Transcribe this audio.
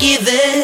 give it